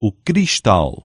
o cristal.